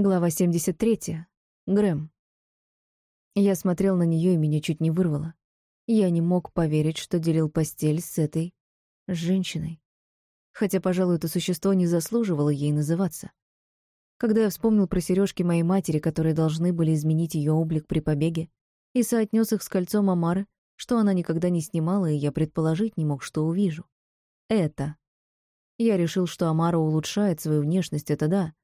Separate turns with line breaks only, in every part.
Глава 73. Грэм. Я смотрел на нее и меня чуть не вырвало. Я не мог поверить, что делил постель с этой женщиной. Хотя, пожалуй, это существо не заслуживало ей называться. Когда я вспомнил про сережки моей матери, которые должны были изменить ее облик при побеге, и соотнес их с кольцом Амары, что она никогда не снимала, и я предположить не мог, что увижу. Это. Я решил, что Амара улучшает свою внешность, это да,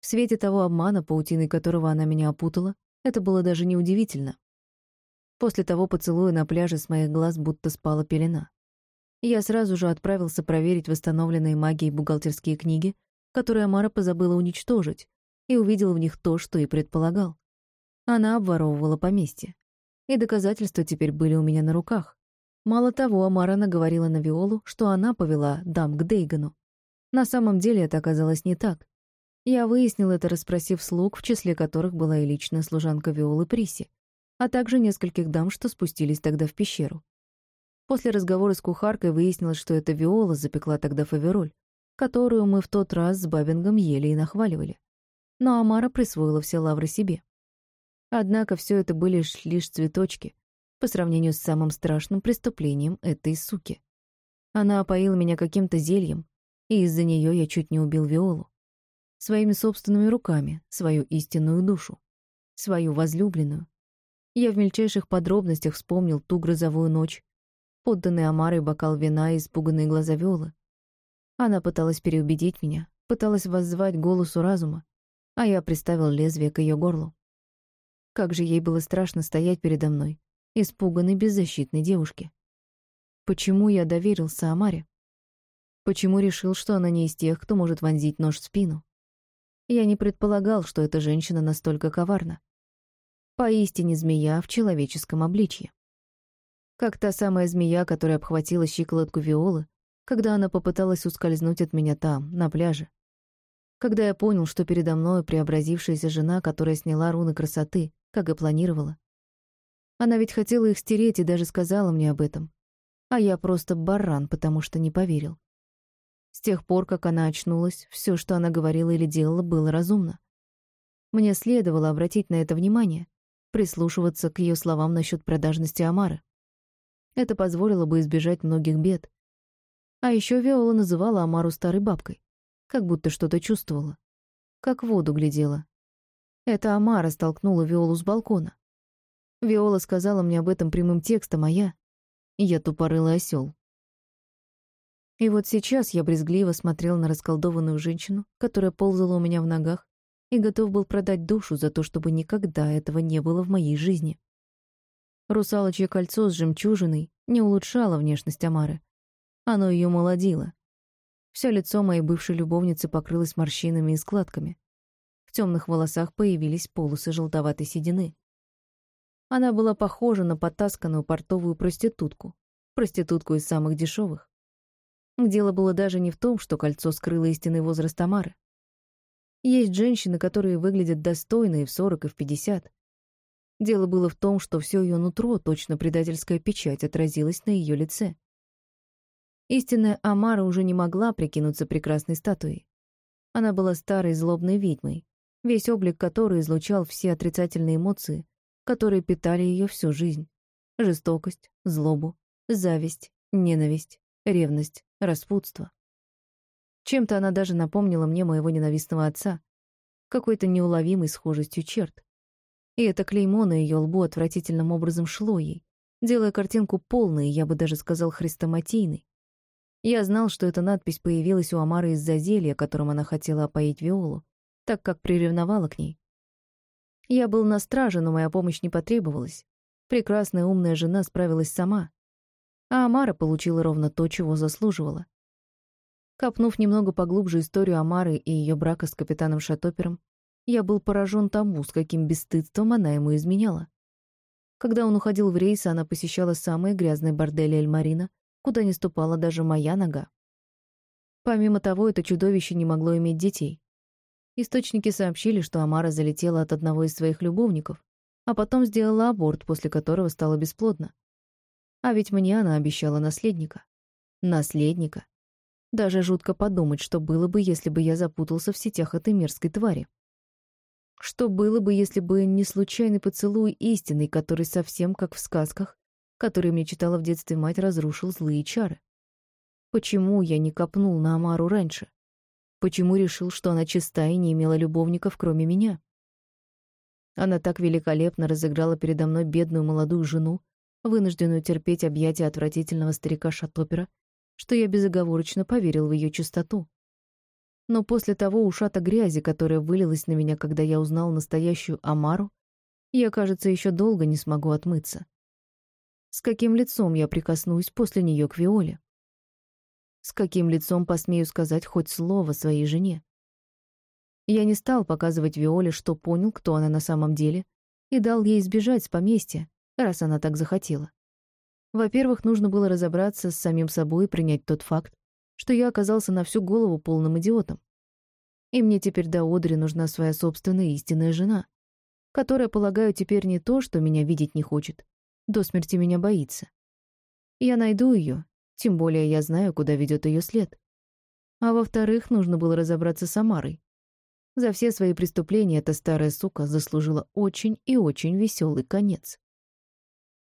в свете того обмана, паутиной которого она меня опутала, это было даже неудивительно. После того поцелуя на пляже с моих глаз будто спала пелена. Я сразу же отправился проверить восстановленные магией бухгалтерские книги, которые Амара позабыла уничтожить, и увидел в них то, что и предполагал. Она обворовывала поместье. И доказательства теперь были у меня на руках. Мало того, Амара наговорила на Виолу, что она повела дам к Дейгану. На самом деле это оказалось не так. Я выяснил это, расспросив слуг, в числе которых была и личная служанка Виолы Приси, а также нескольких дам, что спустились тогда в пещеру. После разговора с кухаркой выяснилось, что это Виола запекла тогда фавероль, которую мы в тот раз с Бабингом ели и нахваливали. Но Амара присвоила все лавры себе. Однако все это были лишь цветочки по сравнению с самым страшным преступлением этой суки. Она опоила меня каким-то зельем, и из-за нее я чуть не убил Виолу своими собственными руками, свою истинную душу, свою возлюбленную. Я в мельчайших подробностях вспомнил ту грозовую ночь, подданный Амарой бокал вина и испуганные глаза Виолы. Она пыталась переубедить меня, пыталась воззвать голосу разума, а я приставил лезвие к ее горлу. Как же ей было страшно стоять передо мной, испуганной беззащитной девушке. Почему я доверился Амаре? Почему решил, что она не из тех, кто может вонзить нож в спину? Я не предполагал, что эта женщина настолько коварна. Поистине змея в человеческом обличье. Как та самая змея, которая обхватила щиколотку Виолы, когда она попыталась ускользнуть от меня там, на пляже. Когда я понял, что передо мной преобразившаяся жена, которая сняла руны красоты, как и планировала. Она ведь хотела их стереть и даже сказала мне об этом. А я просто баран, потому что не поверил. С тех пор, как она очнулась, все, что она говорила или делала, было разумно. Мне следовало обратить на это внимание, прислушиваться к ее словам насчет продажности Амары. Это позволило бы избежать многих бед. А еще Виола называла Амару старой бабкой, как будто что-то чувствовала, как в воду глядела. Это Амара столкнула Виолу с балкона. Виола сказала мне об этом прямым текстом, а я... Я тупорылый осел. И вот сейчас я брезгливо смотрел на расколдованную женщину, которая ползала у меня в ногах, и готов был продать душу за то, чтобы никогда этого не было в моей жизни. Русалочье кольцо с жемчужиной не улучшало внешность Амары. Оно ее молодило. Все лицо моей бывшей любовницы покрылось морщинами и складками. В темных волосах появились полосы желтоватой седины. Она была похожа на потасканную портовую проститутку, проститутку из самых дешевых. Дело было даже не в том, что кольцо скрыло истинный возраст Тамары. Есть женщины, которые выглядят достойно и в сорок, и в пятьдесят. Дело было в том, что все ее нутро, точно предательская печать, отразилась на ее лице. Истинная Амара уже не могла прикинуться прекрасной статуей. Она была старой злобной ведьмой, весь облик которой излучал все отрицательные эмоции, которые питали ее всю жизнь. Жестокость, злобу, зависть, ненависть, ревность, распутство. Чем-то она даже напомнила мне моего ненавистного отца, какой-то неуловимой схожестью черт. И это клеймо на ее лбу отвратительным образом шло ей, делая картинку полной, я бы даже сказал, хрестоматийной. Я знал, что эта надпись появилась у Амары из-за зелья, которым она хотела опоить Виолу, так как приревновала к ней. Я был на страже, но моя помощь не потребовалась. Прекрасная умная жена справилась сама, а Амара получила ровно то, чего заслуживала. Копнув немного поглубже историю Амары и ее брака с капитаном Шатопером, я был поражен тому, с каким бесстыдством она ему изменяла. Когда он уходил в рейс, она посещала самые грязные бордели Эльмарина, куда не ступала даже моя нога. Помимо того, это чудовище не могло иметь детей. Источники сообщили, что Амара залетела от одного из своих любовников, а потом сделала аборт, после которого стала бесплодна. А ведь мне она обещала наследника. Наследника. Даже жутко подумать, что было бы, если бы я запутался в сетях этой мерзкой твари. Что было бы, если бы не случайный поцелуй истинный, который совсем как в сказках, которые мне читала в детстве мать, разрушил злые чары? Почему я не копнул на Амару раньше? Почему решил, что она чиста и не имела любовников, кроме меня? Она так великолепно разыграла передо мной бедную молодую жену, вынужденную терпеть объятия отвратительного старика Шатопера, что я безоговорочно поверил в ее чистоту. Но после того ушата грязи, которая вылилась на меня, когда я узнал настоящую Амару, я, кажется, еще долго не смогу отмыться. С каким лицом я прикоснусь после нее к Виоле? С каким лицом посмею сказать хоть слово своей жене? Я не стал показывать Виоле, что понял, кто она на самом деле, и дал ей сбежать с поместья, раз она так захотела. Во-первых, нужно было разобраться с самим собой и принять тот факт, что я оказался на всю голову полным идиотом. И мне теперь до Одри нужна своя собственная истинная жена, которая, полагаю, теперь не то, что меня видеть не хочет, до смерти меня боится. Я найду ее, тем более я знаю, куда ведет ее след. А во-вторых, нужно было разобраться с Амарой. За все свои преступления эта старая сука заслужила очень и очень веселый конец.